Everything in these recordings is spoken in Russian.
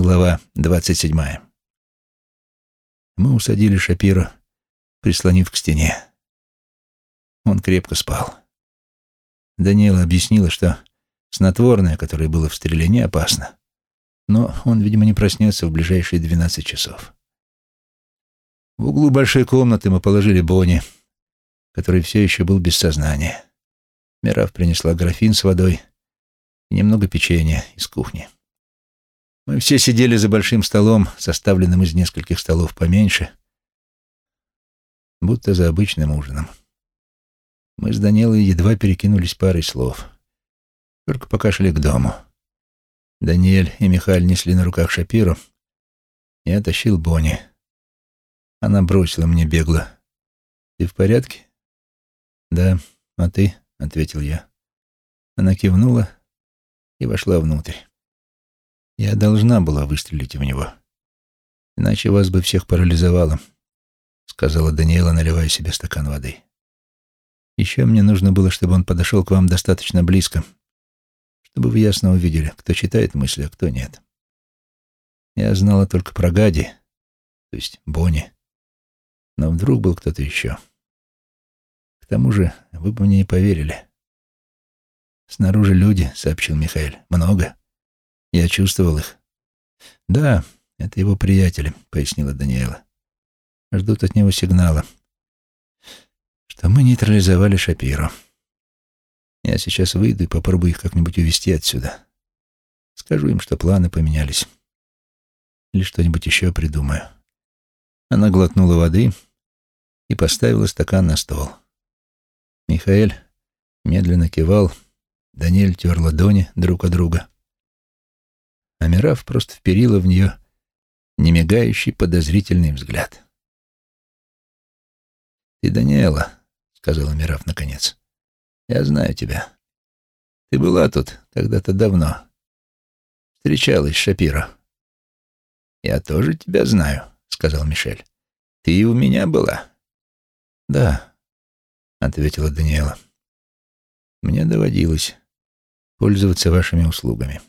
Глава двадцать седьмая. Мы усадили Шапира, прислонив к стене. Он крепко спал. Даниэла объяснила, что снотворное, которое было в стреле, не опасно. Но он, видимо, не проснется в ближайшие двенадцать часов. В углу большой комнаты мы положили Бонни, который все еще был без сознания. Мираф принесла графин с водой и немного печенья из кухни. Мы все сидели за большим столом, составленным из нескольких столов поменьше, будто за обычным ужином. Мы с Данилой едва перекинулись парой слов. Только пока шли к дому. Даниэль и Михаил несли на руках Шапиру. Я тащил Бонни. Она бросила мне бегло. «Ты в порядке?» «Да, а ты?» — ответил я. Она кивнула и вошла внутрь. Я должна была выстрелить в него. Иначе вас бы всех парализовало, сказала Даниэла, наливая себе стакан воды. Еще мне нужно было, чтобы он подошел к вам достаточно близко, чтобы вы ясно увидели, кто читает мысли, а кто нет. Я знала только про Гади, то есть Бонни, но вдруг был кто-то еще. К тому же вы бы мне не поверили. «Снаружи люди», — сообщил Михаил. «Много. Я чувствовал их». «Да, это его приятели», — пояснила Даниэла. «Ждут от него сигнала, что мы нейтрализовали Шапиру. Я сейчас выйду и попробую их как-нибудь увезти отсюда. Скажу им, что планы поменялись. Или что-нибудь еще придумаю». Она глотнула воды и поставила стакан на стол. Михаил медленно кивал, — Даниэль тер ладони друг от друга. А Мираф просто вперила в нее немигающий подозрительный взгляд. «Ты Даниэла», — сказала Мираф наконец. «Я знаю тебя. Ты была тут когда-то давно. Встречалась с Шапиро». «Я тоже тебя знаю», — сказал Мишель. «Ты и у меня была». «Да», — ответила Даниэла. «Мне доводилось пользоваться вашими услугами.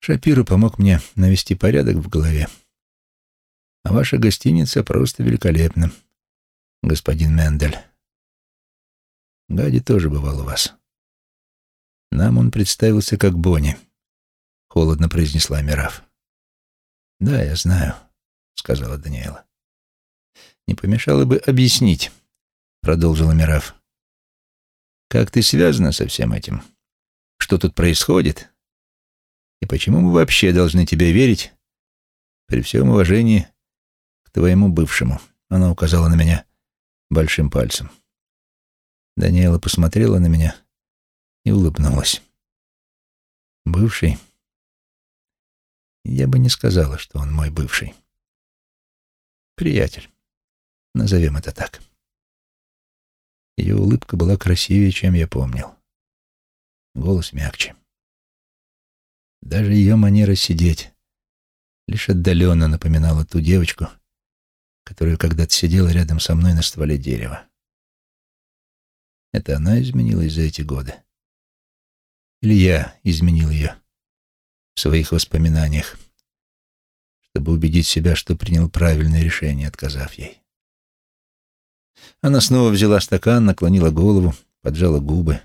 Шапиру помог мне навести порядок в голове. А ваша гостиница просто великолепна, господин Мендель. Гади тоже бывал у вас. Нам он представился как Бонни, — холодно произнесла Мираф. «Да, я знаю», — сказала Даниэла. «Не помешало бы объяснить», — продолжила Мираф. «Как ты связана со всем этим?» что тут происходит и почему мы вообще должны тебе верить при всем уважении к твоему бывшему. Она указала на меня большим пальцем. Даниэла посмотрела на меня и улыбнулась. Бывший? Я бы не сказала, что он мой бывший. Приятель. Назовем это так. Ее улыбка была красивее, чем я помнил голос мягче. Даже ее манера сидеть лишь отдаленно напоминала ту девочку, которая когда-то сидела рядом со мной на стволе дерева. Это она изменилась за эти годы? Или я изменил ее в своих воспоминаниях, чтобы убедить себя, что принял правильное решение, отказав ей? Она снова взяла стакан, наклонила голову, поджала губы.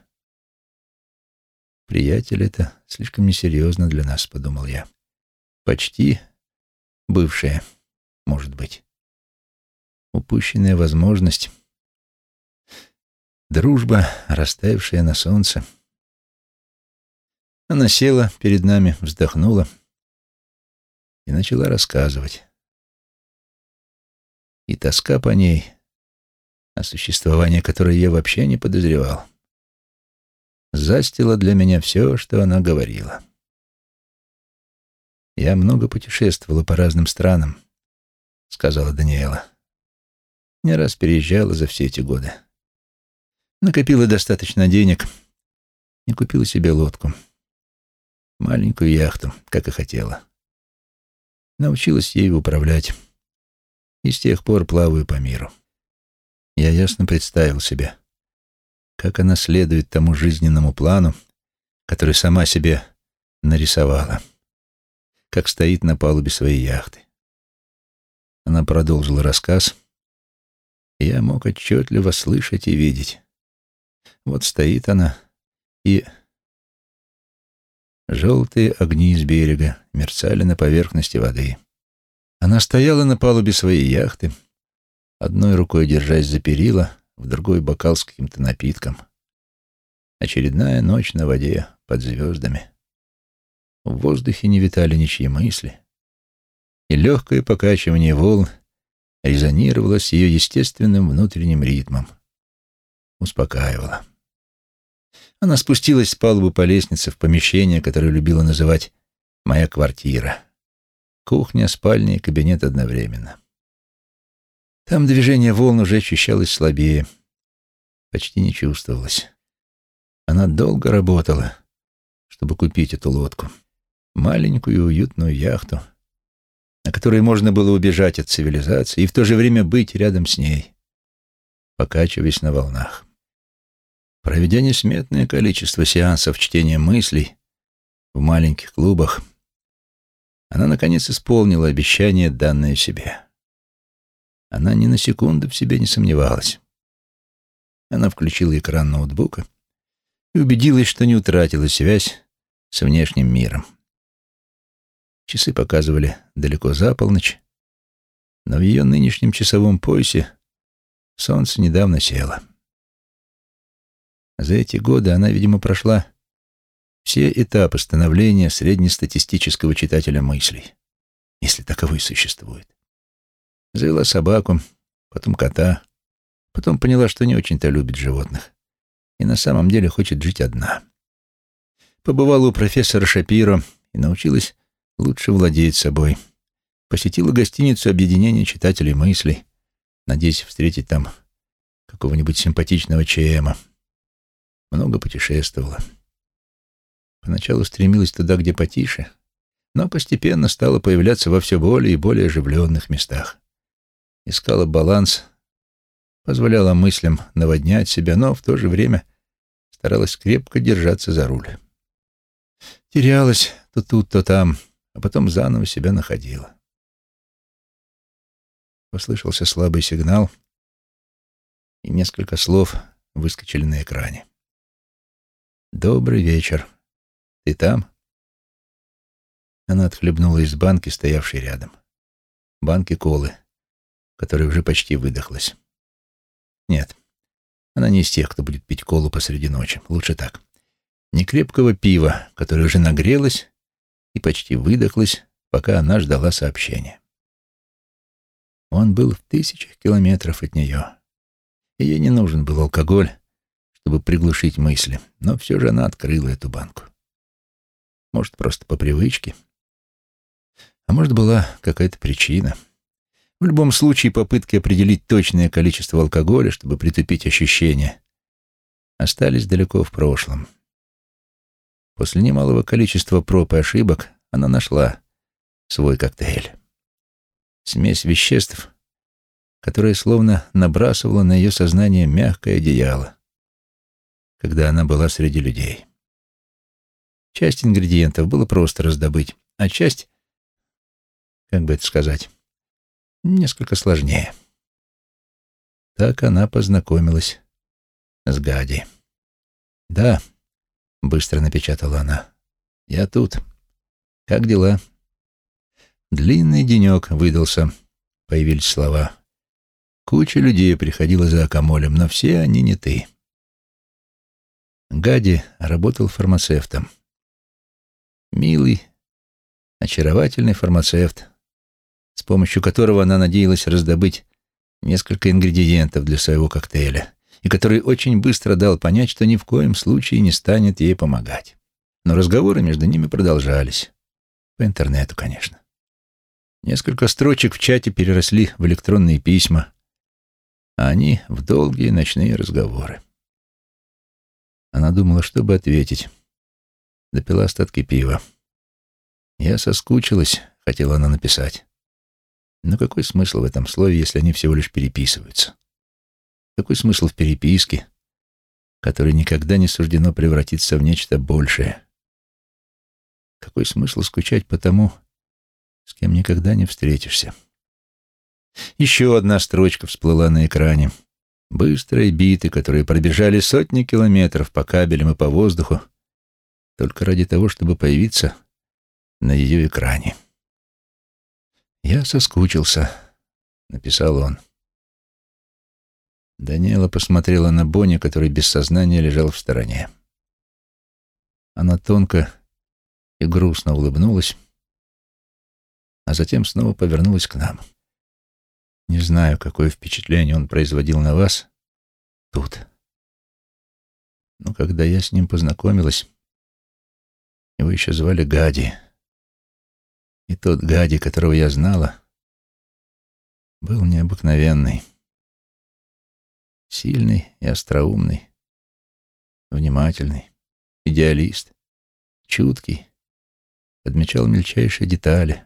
«Приятель, это слишком несерьезно для нас», — подумал я. «Почти бывшая, может быть. Упущенная возможность. Дружба, растаявшая на солнце». Она села перед нами, вздохнула и начала рассказывать. И тоска по ней, о существовании которой я вообще не подозревал застила для меня все, что она говорила. «Я много путешествовала по разным странам», — сказала Даниэла. «Не раз переезжала за все эти годы. Накопила достаточно денег и купила себе лодку. Маленькую яхту, как и хотела. Научилась ею управлять. И с тех пор плаваю по миру. Я ясно представил себе, как она следует тому жизненному плану, который сама себе нарисовала. как стоит на палубе своей яхты. Она продолжила рассказ, я мог отчетливо слышать и видеть. Вот стоит она, и желтые огни из берега мерцали на поверхности воды. Она стояла на палубе своей яхты, одной рукой держась за перила, в другой бокал с каким-то напитком. Очередная ночь на воде под звездами. В воздухе не витали ничьи мысли, и легкое покачивание волн резонировало с ее естественным внутренним ритмом, успокаивало. Она спустилась с палубы по лестнице в помещение, которое любила называть «моя квартира». Кухня, спальня и кабинет одновременно. Там движение волн уже ощущалось слабее, почти не чувствовалось. Она долго работала, чтобы купить эту лодку. Маленькую уютную яхту, на которой можно было убежать от цивилизации и в то же время быть рядом с ней, покачиваясь на волнах. Проведя несметное количество сеансов чтения мыслей в маленьких клубах, она, наконец, исполнила обещание, данное себе. Она ни на секунду в себе не сомневалась. Она включила экран ноутбука и убедилась, что не утратила связь с внешним миром. Часы показывали далеко за полночь, но в ее нынешнем часовом поясе солнце недавно село. За эти годы она, видимо, прошла все этапы становления среднестатистического читателя мыслей, если таковой существует. Завела собаку, потом кота, потом поняла, что не очень-то любит животных и на самом деле хочет жить одна. Побывала у профессора Шапиро и научилась лучше владеть собой. Посетила гостиницу объединения читателей мыслей, надеясь встретить там какого-нибудь симпатичного ЧМа. Много путешествовала. Поначалу стремилась туда, где потише, но постепенно стала появляться во все более и более оживленных местах. Искала баланс позволяла мыслям наводнять себя, но в то же время старалась крепко держаться за руль. Терялась то тут, то там, а потом заново себя находила. Послышался слабый сигнал, и несколько слов выскочили на экране. «Добрый вечер. Ты там?» Она отхлебнула из банки, стоявшей рядом. Банки колы, которая уже почти выдохлась. Нет, она не из тех, кто будет пить колу посреди ночи. Лучше так. Не крепкого пива, которое уже нагрелось и почти выдохлось, пока она ждала сообщения. Он был в тысячах километров от нее. Ей не нужен был алкоголь, чтобы приглушить мысли, но все же она открыла эту банку. Может, просто по привычке. А может, была какая-то причина — в любом случае, попытки определить точное количество алкоголя, чтобы притупить ощущения, остались далеко в прошлом. После немалого количества проб и ошибок она нашла свой коктейль. Смесь веществ, которая словно набрасывала на ее сознание мягкое одеяло, когда она была среди людей. Часть ингредиентов было просто раздобыть, а часть, как бы это сказать, несколько сложнее. Так она познакомилась с Гади. «Да», — быстро напечатала она, — «я тут. Как дела?» Длинный денек выдался, появились слова. Куча людей приходила за акамолем, но все они не ты. Гади работал фармацевтом. Милый, очаровательный фармацевт, с помощью которого она надеялась раздобыть несколько ингредиентов для своего коктейля, и который очень быстро дал понять, что ни в коем случае не станет ей помогать. Но разговоры между ними продолжались. По интернету, конечно. Несколько строчек в чате переросли в электронные письма, а они в долгие ночные разговоры. Она думала, что бы ответить. Допила остатки пива. «Я соскучилась», — хотела она написать. Но какой смысл в этом слове, если они всего лишь переписываются? Какой смысл в переписке, которой никогда не суждено превратиться в нечто большее? Какой смысл скучать по тому, с кем никогда не встретишься. Еще одна строчка всплыла на экране. Быстрые биты, которые пробежали сотни километров по кабелям и по воздуху, только ради того, чтобы появиться на ее экране. «Я соскучился», — написал он. Даниэла посмотрела на Бонни, который без сознания лежал в стороне. Она тонко и грустно улыбнулась, а затем снова повернулась к нам. Не знаю, какое впечатление он производил на вас тут. Но когда я с ним познакомилась, его еще звали Гади. И тот Гади, которого я знала, был необыкновенный. Сильный и остроумный, внимательный, идеалист, чуткий, подмечал мельчайшие детали,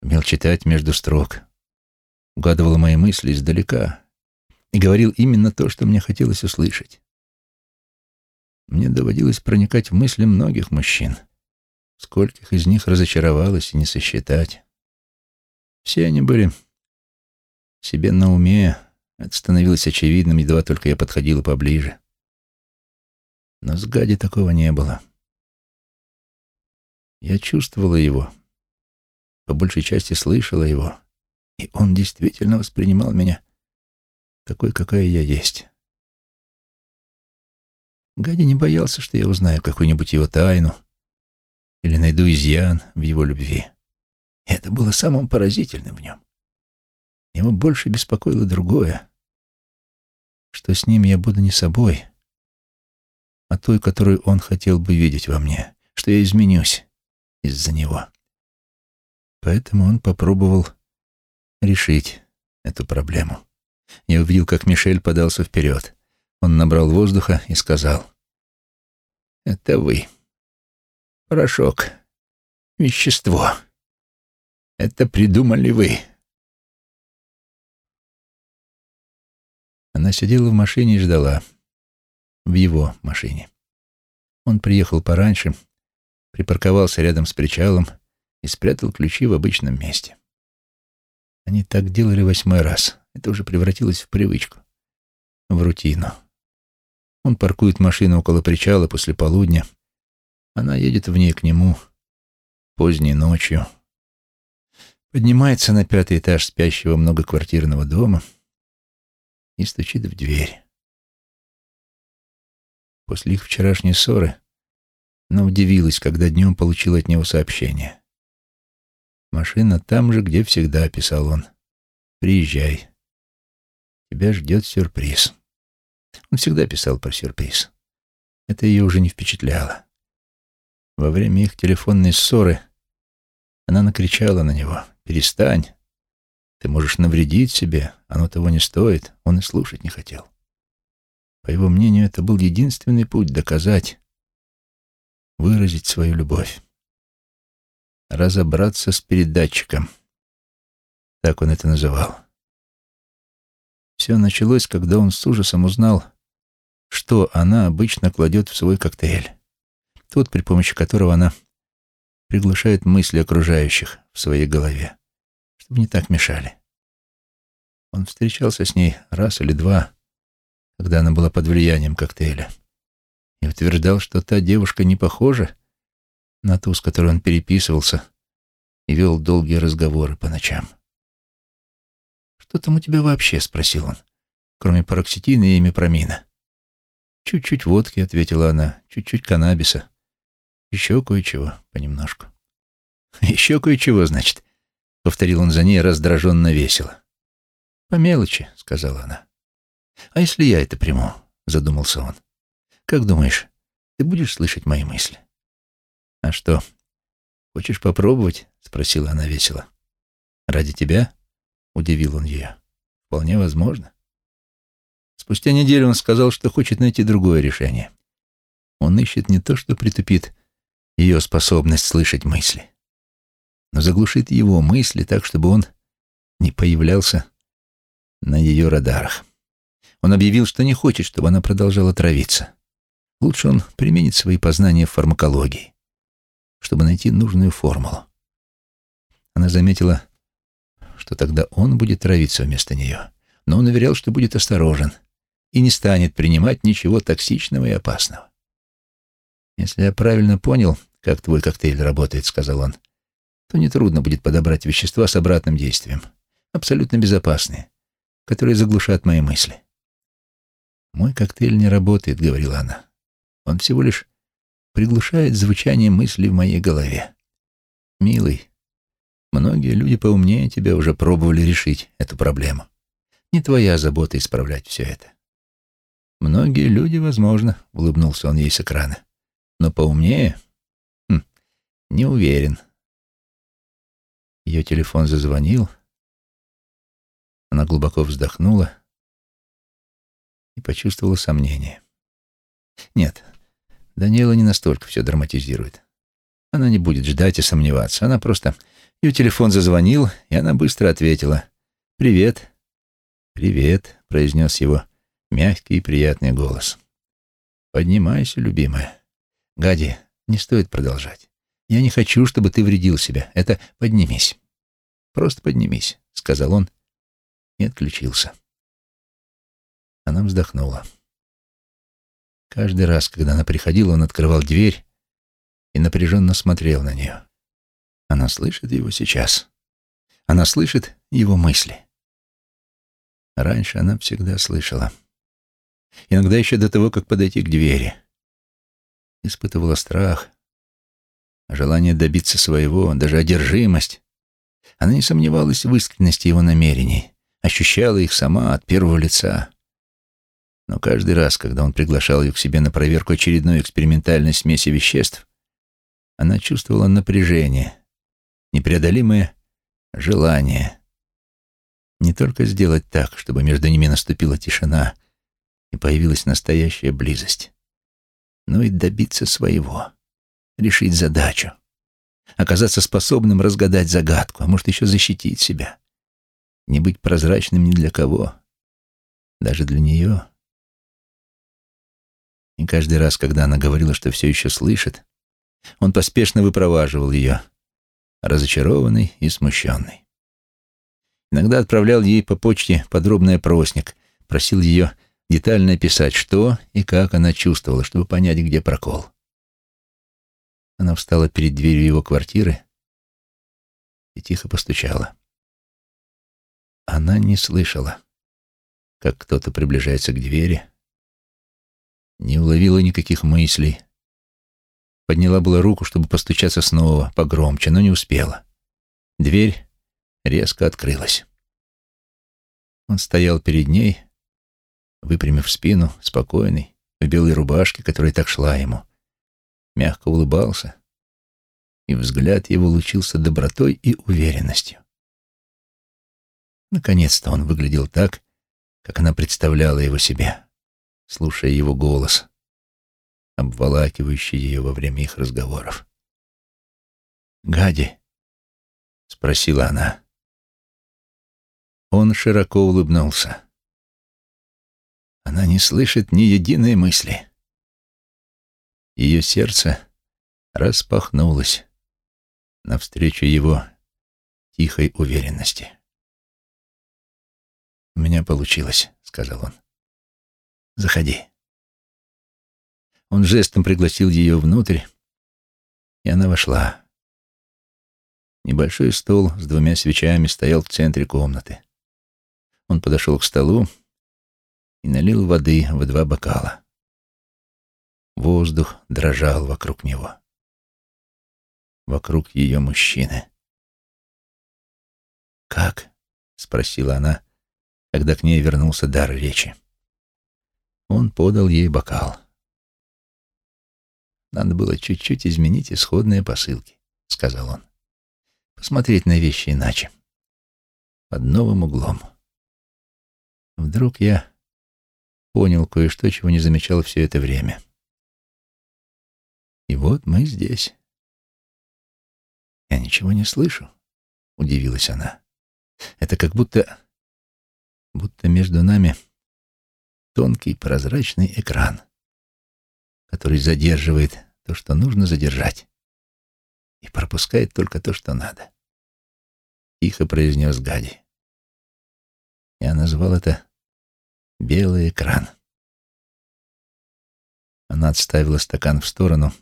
умел читать между строк, угадывал мои мысли издалека и говорил именно то, что мне хотелось услышать. Мне доводилось проникать в мысли многих мужчин, скольких из них разочаровалось и не сосчитать. Все они были себе на уме, это становилось очевидным, едва только я подходила поближе. Но с Гади такого не было. Я чувствовала его, по большей части слышала его, и он действительно воспринимал меня такой, какая я есть. Гади не боялся, что я узнаю какую-нибудь его тайну или найду изъян в его любви. И это было самым поразительным в нем. Ему больше беспокоило другое что с ним я буду не собой, а той, которую он хотел бы видеть во мне, что я изменюсь из-за него. Поэтому он попробовал решить эту проблему. Я увидел, как Мишель подался вперед. Он набрал воздуха и сказал, «Это вы. Порошок. Вещество. Это придумали вы. Она сидела в машине и ждала. В его машине. Он приехал пораньше, припарковался рядом с причалом и спрятал ключи в обычном месте. Они так делали восьмой раз. Это уже превратилось в привычку, в рутину. Он паркует машину около причала после полудня. Она едет в ней к нему поздней ночью. Поднимается на пятый этаж спящего многоквартирного дома — и стучит в дверь. После их вчерашней ссоры она удивилась, когда днем получила от него сообщение. «Машина там же, где всегда», — писал он. «Приезжай. Тебя ждет сюрприз». Он всегда писал про сюрприз. Это ее уже не впечатляло. Во время их телефонной ссоры она накричала на него «Перестань, ты можешь навредить себе, оно того не стоит. Он и слушать не хотел. По его мнению, это был единственный путь доказать, выразить свою любовь. Разобраться с передатчиком. Так он это называл. Все началось, когда он с ужасом узнал, что она обычно кладет в свой коктейль. Тот, при помощи которого она приглушает мысли окружающих в своей голове чтобы не так мешали. Он встречался с ней раз или два, когда она была под влиянием коктейля, и утверждал, что та девушка не похожа на ту, с которой он переписывался и вел долгие разговоры по ночам. «Что там у тебя вообще?» — спросил он, кроме пароксетина и мипромина. «Чуть-чуть водки», — ответила она, — «чуть-чуть каннабиса. Еще кое-чего, понемножку». «Еще кое-чего, значит», — повторил он за ней раздраженно весело. «По мелочи», — сказала она. «А если я это приму?» — задумался он. «Как думаешь, ты будешь слышать мои мысли?» «А что, хочешь попробовать?» — спросила она весело. «Ради тебя?» — удивил он ее. «Вполне возможно». Спустя неделю он сказал, что хочет найти другое решение. Он ищет не то, что притупит ее способность слышать мысли, но заглушит его мысли так, чтобы он не появлялся на ее радарах. Он объявил, что не хочет, чтобы она продолжала травиться. Лучше он применит свои познания в фармакологии, чтобы найти нужную формулу. Она заметила, что тогда он будет травиться вместо нее, но он уверял, что будет осторожен и не станет принимать ничего токсичного и опасного. «Если я правильно понял, как твой коктейль работает», — сказал он, то нетрудно будет подобрать вещества с обратным действием, абсолютно безопасные, которые заглушат мои мысли. «Мой коктейль не работает», — говорила она. «Он всего лишь приглушает звучание мыслей в моей голове. Милый, многие люди поумнее тебя уже пробовали решить эту проблему. Не твоя забота исправлять все это. Многие люди, возможно, — улыбнулся он ей с экрана. Но поумнее? Не уверен. Ее телефон зазвонил. Она глубоко вздохнула и почувствовала сомнение. Нет, Даниэла не настолько все драматизирует. Она не будет ждать и сомневаться. Она просто... Ее телефон зазвонил, и она быстро ответила. «Привет». «Привет», — произнес его мягкий и приятный голос. «Поднимайся, любимая. Гади, не стоит продолжать. Я не хочу, чтобы ты вредил себя. Это поднимись. Просто поднимись», — сказал он и отключился. Она вздохнула. Каждый раз, когда она приходила, он открывал дверь и напряженно смотрел на нее. Она слышит его сейчас. Она слышит его мысли. Раньше она всегда слышала. Иногда еще до того, как подойти к двери. Испытывала страх, желание добиться своего, даже одержимость. Она не сомневалась в искренности его намерений, ощущала их сама от первого лица. Но каждый раз, когда он приглашал ее к себе на проверку очередной экспериментальной смеси веществ, она чувствовала напряжение, непреодолимое желание не только сделать так, чтобы между ними наступила тишина и появилась настоящая близость, но и добиться своего, решить задачу, оказаться способным разгадать загадку, а может еще защитить себя, не быть прозрачным ни для кого, даже для нее. И каждый раз, когда она говорила, что все еще слышит, он поспешно выпроваживал ее, разочарованный и смущенный. Иногда отправлял ей по почте подробный опросник, просил ее детально описать, что и как она чувствовала, чтобы понять, где прокол. Она встала перед дверью его квартиры и тихо постучала. Она не слышала, как кто-то приближается к двери, не уловила никаких мыслей. Подняла была руку, чтобы постучаться снова, погромче, но не успела. Дверь резко открылась. Он стоял перед ней, выпрямив спину, спокойный, в белой рубашке, которая так шла ему. Мягко улыбался, и взгляд его лучился добротой и уверенностью. Наконец-то он выглядел так, как она представляла его себе слушая его голос, обволакивающий ее во время их разговоров. «Гади?» — спросила она. Он широко улыбнулся. Она не слышит ни единой мысли. Ее сердце распахнулось навстречу его тихой уверенности. «У меня получилось», — сказал он. Заходи. Он жестом пригласил ее внутрь, и она вошла. Небольшой стол с двумя свечами стоял в центре комнаты. Он подошел к столу и налил воды в два бокала. Воздух дрожал вокруг него. Вокруг ее мужчины. «Как?» — спросила она, когда к ней вернулся дар речи. Он подал ей бокал. «Надо было чуть-чуть изменить исходные посылки», — сказал он. «Посмотреть на вещи иначе. Под новым углом. Вдруг я понял кое-что, чего не замечал все это время. И вот мы здесь. Я ничего не слышу, — удивилась она. Это как будто... будто между нами тонкий прозрачный экран, который задерживает то, что нужно задержать, и пропускает только то, что надо. — тихо произнес Гади. Я назвал это «белый экран». Она отставила стакан в сторону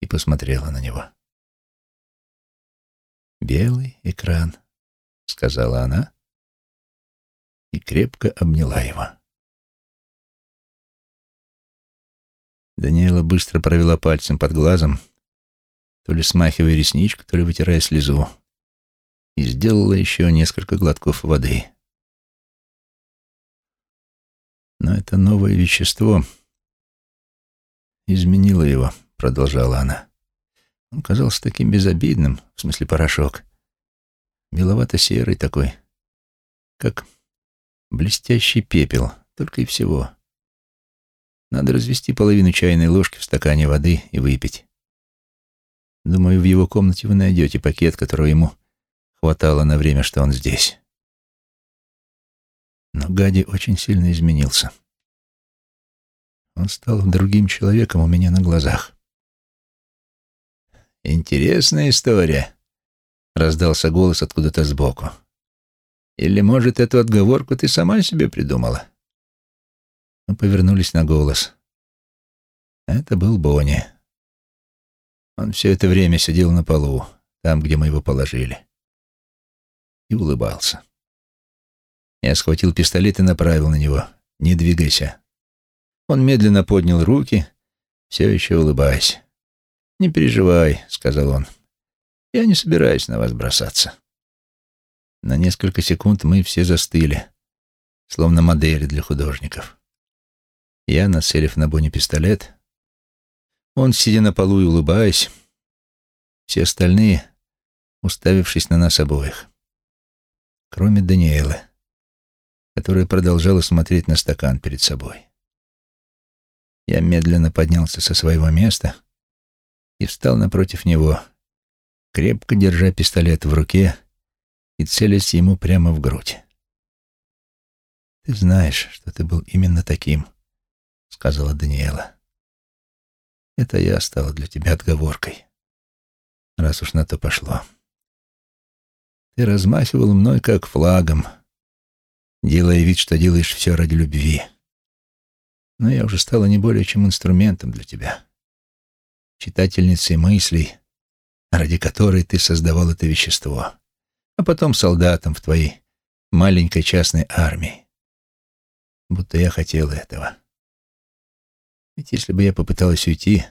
и посмотрела на него. «Белый экран», — сказала она и крепко обняла его. Даниэла быстро провела пальцем под глазом, то ли смахивая ресничку, то ли вытирая слезу, и сделала еще несколько глотков воды. Но это новое вещество изменило его, продолжала она. Он казался таким безобидным, в смысле порошок, беловато-серый такой, как блестящий пепел, только и всего. Надо развести половину чайной ложки в стакане воды и выпить. Думаю, в его комнате вы найдете пакет, которого ему хватало на время, что он здесь. Но Гади очень сильно изменился. Он стал другим человеком у меня на глазах. «Интересная история», — раздался голос откуда-то сбоку. «Или, может, эту отговорку ты сама себе придумала?» Мы повернулись на голос. Это был Бонни. Он все это время сидел на полу, там, где мы его положили, и улыбался. Я схватил пистолет и направил на него. «Не двигайся». Он медленно поднял руки, все еще улыбаясь. «Не переживай», — сказал он. «Я не собираюсь на вас бросаться». На несколько секунд мы все застыли, словно модели для художников. Я, нацелив на Бонни пистолет, он, сидя на полу и улыбаясь, все остальные, уставившись на нас обоих, кроме Даниэлы, которая продолжала смотреть на стакан перед собой. Я медленно поднялся со своего места и встал напротив него, крепко держа пистолет в руке и целясь ему прямо в грудь. «Ты знаешь, что ты был именно таким», — сказала Даниэла. «Это я стала для тебя отговоркой, раз уж на то пошло. Ты размахивал мной как флагом, делая вид, что делаешь все ради любви. Но я уже стала не более чем инструментом для тебя, читательницей мыслей, ради которой ты создавал это вещество, а потом солдатом в твоей маленькой частной армии. Будто я хотела этого. Ведь если бы я попыталась уйти,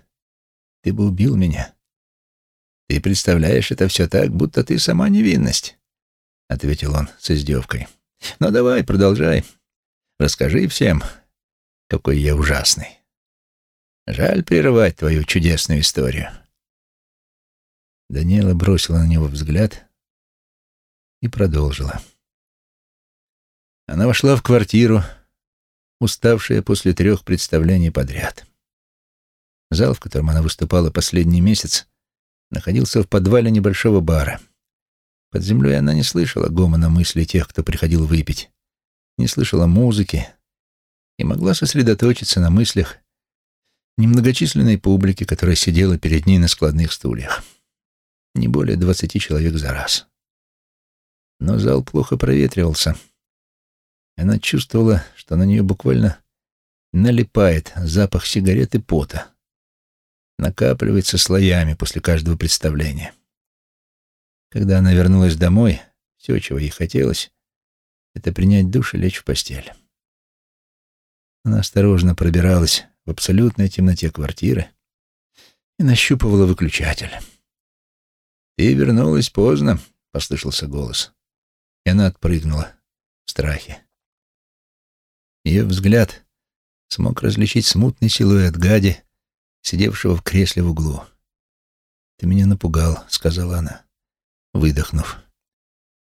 ты бы убил меня. Ты представляешь это все так, будто ты сама невинность, — ответил он с издевкой. Ну давай, продолжай. Расскажи всем, какой я ужасный. Жаль прерывать твою чудесную историю. Даниэла бросила на него взгляд и продолжила. Она вошла в квартиру, уставшая после трех представлений подряд. Зал, в котором она выступала последний месяц, находился в подвале небольшого бара. Под землей она не слышала гомона мыслей тех, кто приходил выпить, не слышала музыки и могла сосредоточиться на мыслях немногочисленной публики, которая сидела перед ней на складных стульях. Не более двадцати человек за раз. Но зал плохо проветривался — она чувствовала, что на нее буквально налипает запах сигарет и пота. Накапливается слоями после каждого представления. Когда она вернулась домой, все, чего ей хотелось, это принять душ и лечь в постель. Она осторожно пробиралась в абсолютной темноте квартиры и нащупывала выключатель. «Ты вернулась поздно», — послышался голос. И она отпрыгнула в страхе. Ее взгляд смог различить смутный силуэт Гади, сидевшего в кресле в углу. «Ты меня напугал», — сказала она, выдохнув.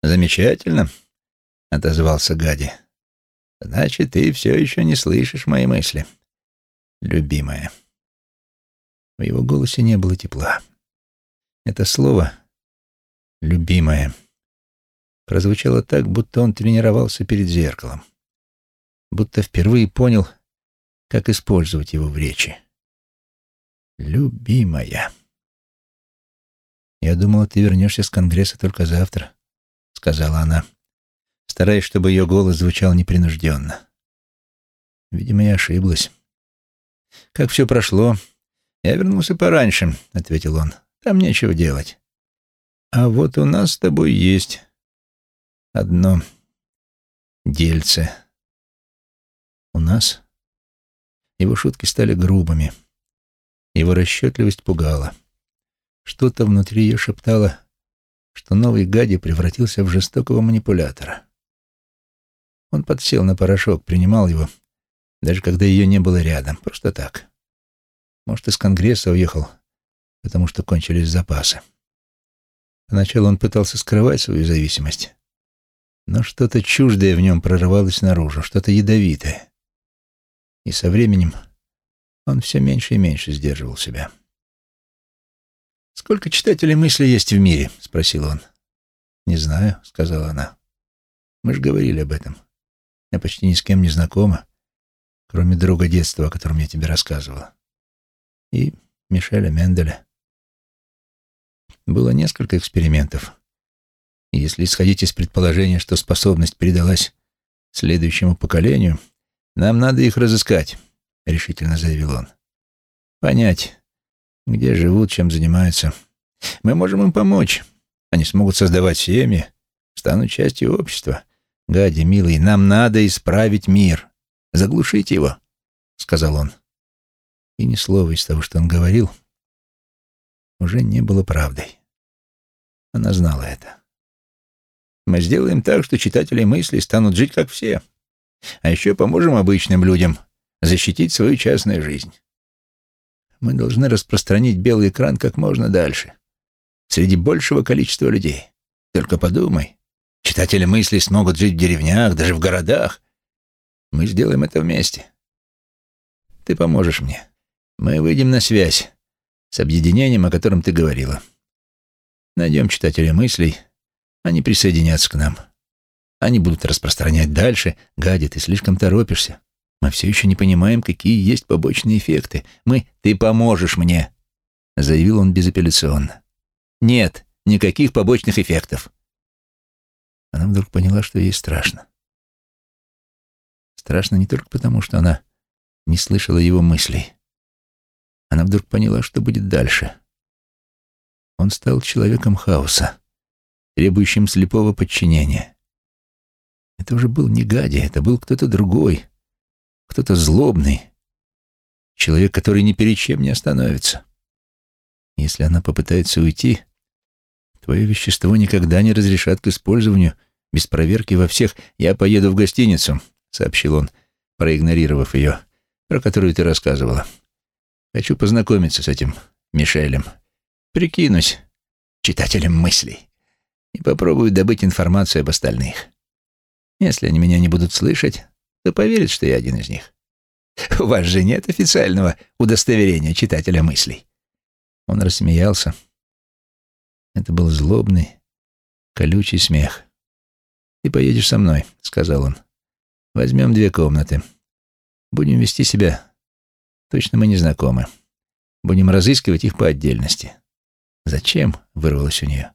«Замечательно», — отозвался Гади. «Значит, ты все еще не слышишь мои мысли, любимая». В его голосе не было тепла. Это слово «любимая» прозвучало так, будто он тренировался перед зеркалом будто впервые понял, как использовать его в речи. «Любимая». «Я думала, ты вернешься с Конгресса только завтра», сказала она, стараясь, чтобы ее голос звучал непринужденно. Видимо, я ошиблась. «Как все прошло?» «Я вернулся пораньше», — ответил он. «Там нечего делать». «А вот у нас с тобой есть одно дельце». «У нас?» Его шутки стали грубыми. Его расчетливость пугала. Что-то внутри ее шептало, что новый Гади превратился в жестокого манипулятора. Он подсел на порошок, принимал его, даже когда ее не было рядом, просто так. Может, из Конгресса уехал, потому что кончились запасы. Поначалу он пытался скрывать свою зависимость, но что-то чуждое в нем прорывалось наружу, что-то ядовитое. И со временем он все меньше и меньше сдерживал себя. «Сколько читателей мысли есть в мире?» — спросил он. «Не знаю», — сказала она. «Мы же говорили об этом. Я почти ни с кем не знакома, кроме друга детства, о котором я тебе рассказывала. И Мишеля Менделя. Было несколько экспериментов. Если исходить из предположения, что способность передалась следующему поколению, нам надо их разыскать, — решительно заявил он. Понять, где живут, чем занимаются. Мы можем им помочь. Они смогут создавать семьи, станут частью общества. Гади, милый, нам надо исправить мир. Заглушить его, — сказал он. И ни слова из того, что он говорил, уже не было правдой. Она знала это. Мы сделаем так, что читатели мыслей станут жить как все. А еще поможем обычным людям защитить свою частную жизнь. Мы должны распространить белый экран как можно дальше, среди большего количества людей. Только подумай, читатели мыслей смогут жить в деревнях, даже в городах. Мы сделаем это вместе. Ты поможешь мне. Мы выйдем на связь с объединением, о котором ты говорила. Найдем читателя мыслей, они присоединятся к нам. Они будут распространять дальше. Гади, ты слишком торопишься. Мы все еще не понимаем, какие есть побочные эффекты. Мы... Ты поможешь мне, — заявил он безапелляционно. Нет никаких побочных эффектов. Она вдруг поняла, что ей страшно. Страшно не только потому, что она не слышала его мыслей. Она вдруг поняла, что будет дальше. Он стал человеком хаоса, требующим слепого подчинения. Это уже был не Гади, это был кто-то другой, кто-то злобный, человек, который ни перед чем не остановится. Если она попытается уйти, твое вещество никогда не разрешат к использованию без проверки во всех. Я поеду в гостиницу, сообщил он, проигнорировав ее, про которую ты рассказывала. Хочу познакомиться с этим Мишелем. Прикинусь читателем мыслей и попробую добыть информацию об остальных. Если они меня не будут слышать, то поверят, что я один из них. У вас же нет официального удостоверения читателя мыслей. Он рассмеялся. Это был злобный, колючий смех. «Ты поедешь со мной», — сказал он. «Возьмем две комнаты. Будем вести себя. Точно мы не знакомы. Будем разыскивать их по отдельности». «Зачем?» — вырвалось у нее.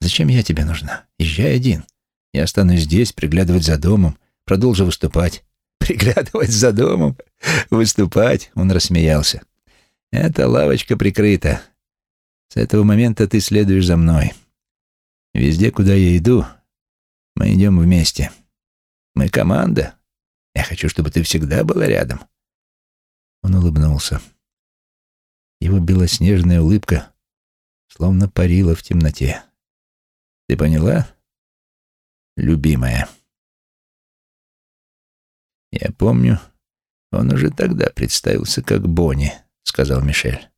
«Зачем я тебе нужна? Езжай один. Я останусь здесь, приглядывать за домом, продолжу выступать. Приглядывать за домом? Выступать? Он рассмеялся. Эта лавочка прикрыта. С этого момента ты следуешь за мной. Везде, куда я иду, мы идем вместе. Мы команда. Я хочу, чтобы ты всегда была рядом. Он улыбнулся. Его белоснежная улыбка словно парила в темноте. Ты поняла? любимая. «Я помню, он уже тогда представился как Бонни», — сказал Мишель.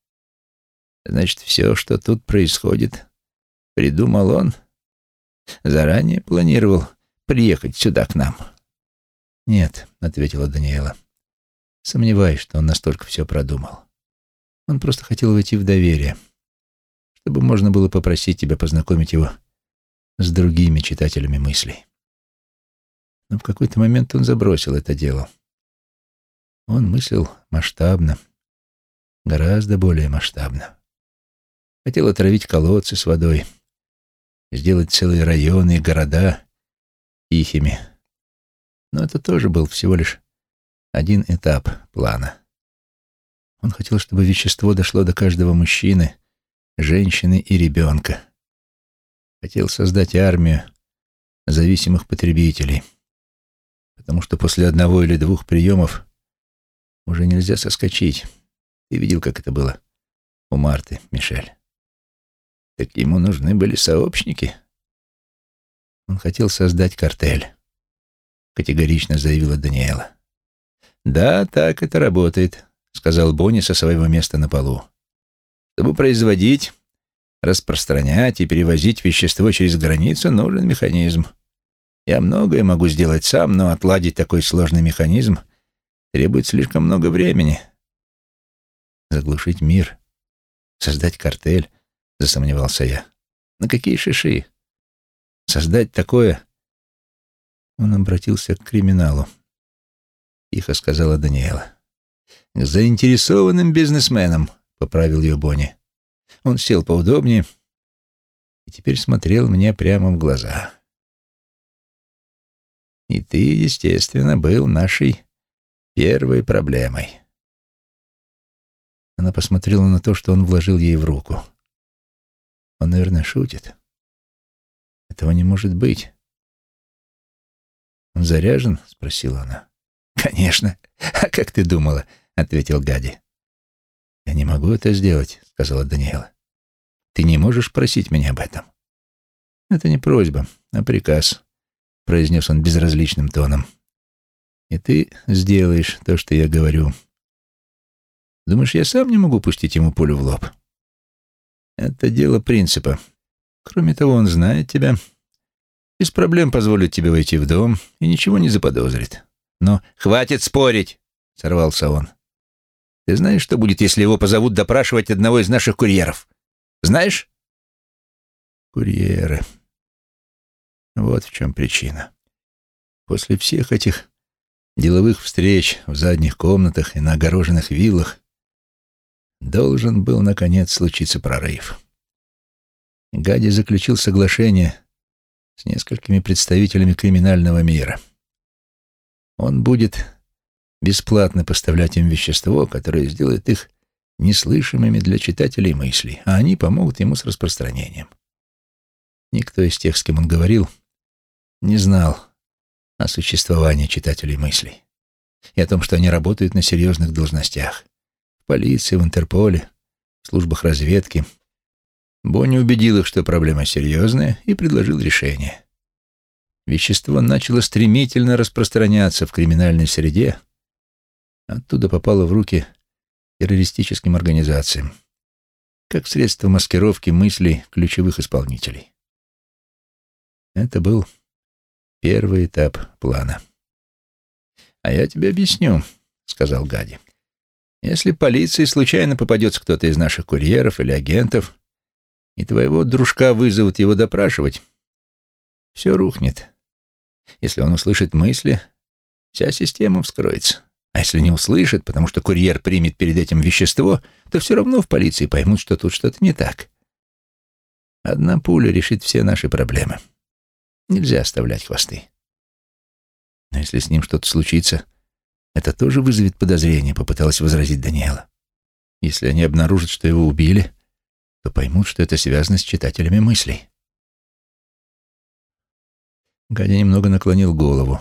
«Значит, все, что тут происходит, придумал он? Заранее планировал приехать сюда к нам?» «Нет», — ответила Даниэла. «Сомневаюсь, что он настолько все продумал. Он просто хотел войти в доверие, чтобы можно было попросить тебя познакомить его с другими читателями мыслей. Но в какой-то момент он забросил это дело. Он мыслил масштабно, гораздо более масштабно. Хотел отравить колодцы с водой, сделать целые районы и города тихими. Но это тоже был всего лишь один этап плана. Он хотел, чтобы вещество дошло до каждого мужчины, женщины и ребенка. Хотел создать армию зависимых потребителей, потому что после одного или двух приемов уже нельзя соскочить. Ты видел, как это было у Марты, Мишель. Так ему нужны были сообщники. Он хотел создать картель, категорично заявила Даниэла. Да, так это работает, сказал Бонни со своего места на полу. Чтобы производить, распространять и перевозить вещество через границу, нужен механизм. Я многое могу сделать сам, но отладить такой сложный механизм требует слишком много времени. Заглушить мир, создать картель, засомневался я. На какие шиши? Создать такое... Он обратился к криминалу. Тихо сказала Даниэла. К заинтересованным бизнесменам, поправил ее Бонни. Он сел поудобнее и теперь смотрел мне прямо в глаза. И ты, естественно, был нашей первой проблемой. Она посмотрела на то, что он вложил ей в руку. Он, наверное, шутит. Этого не может быть. «Он заряжен?» — спросила она. «Конечно. А как ты думала?» — ответил Гади. «Я не могу это сделать», — сказала Даниэла. «Ты не можешь просить меня об этом». «Это не просьба, а приказ», — произнес он безразличным тоном. «И ты сделаешь то, что я говорю. Думаешь, я сам не могу пустить ему пулю в лоб?» Это дело принципа. Кроме того, он знает тебя. Без проблем позволит тебе войти в дом и ничего не заподозрит. Но хватит спорить, сорвался он. Ты знаешь, что будет, если его позовут допрашивать одного из наших курьеров? Знаешь? Курьеры. Вот в чем причина. После всех этих деловых встреч в задних комнатах и на огороженных виллах Должен был, наконец, случиться прорыв. Гади заключил соглашение с несколькими представителями криминального мира. Он будет бесплатно поставлять им вещество, которое сделает их неслышимыми для читателей мыслей, а они помогут ему с распространением. Никто из тех, с кем он говорил, не знал о существовании читателей мыслей и о том, что они работают на серьезных должностях в полиции, в Интерполе, в службах разведки. Бонни убедил их, что проблема серьезная, и предложил решение. Вещество начало стремительно распространяться в криминальной среде, оттуда попало в руки террористическим организациям, как средство маскировки мыслей ключевых исполнителей. Это был первый этап плана. «А я тебе объясню», — сказал Гади. Если полиции случайно попадется кто-то из наших курьеров или агентов, и твоего дружка вызовут его допрашивать, все рухнет. Если он услышит мысли, вся система вскроется. А если не услышит, потому что курьер примет перед этим вещество, то все равно в полиции поймут, что тут что-то не так. Одна пуля решит все наши проблемы. Нельзя оставлять хвосты. Но если с ним что-то случится, это тоже вызовет подозрение, попыталась возразить Даниэла. Если они обнаружат, что его убили, то поймут, что это связано с читателями мыслей. Гадя немного наклонил голову,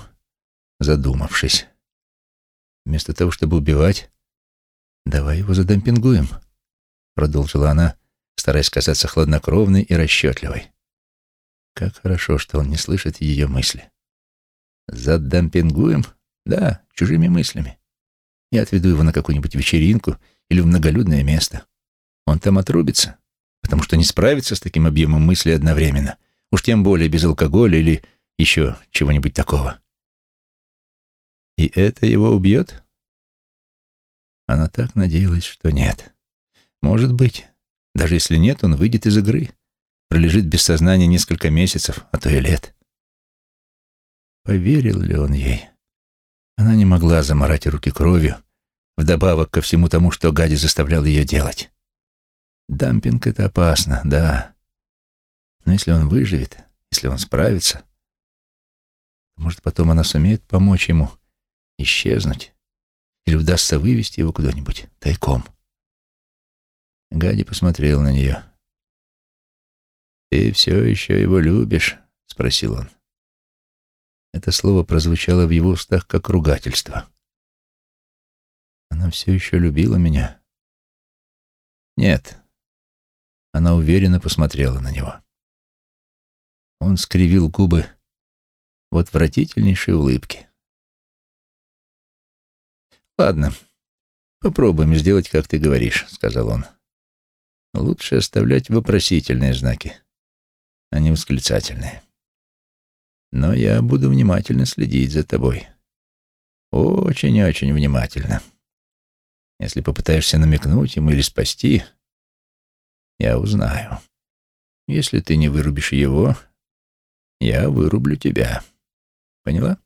задумавшись. Вместо того, чтобы убивать, давай его задемпингуем, продолжила она, стараясь казаться хладнокровной и расчетливой. Как хорошо, что он не слышит ее мысли. Задемпингуем? Да, чужими мыслями. Я отведу его на какую-нибудь вечеринку или в многолюдное место. Он там отрубится, потому что не справится с таким объемом мыслей одновременно. Уж тем более без алкоголя или еще чего-нибудь такого. И это его убьет? Она так надеялась, что нет. Может быть. Даже если нет, он выйдет из игры. Пролежит без сознания несколько месяцев, а то и лет. Поверил ли он ей? Она не могла заморать руки кровью, вдобавок ко всему тому, что Гади заставлял ее делать. Дампинг — это опасно, да. Но если он выживет, если он справится, может, потом она сумеет помочь ему исчезнуть или удастся вывести его куда-нибудь тайком. Гади посмотрел на нее. «Ты все еще его любишь?» — спросил он. Это слово прозвучало в его устах как ругательство. Она все еще любила меня. Нет. Она уверенно посмотрела на него. Он скривил губы в отвратительнейшей улыбке. «Ладно, попробуем сделать, как ты говоришь», — сказал он. «Лучше оставлять вопросительные знаки, а не восклицательные. Но я буду внимательно следить за тобой. Очень-очень внимательно. Если попытаешься намекнуть ему или спасти, я узнаю. Если ты не вырубишь его, я вырублю тебя. Поняла?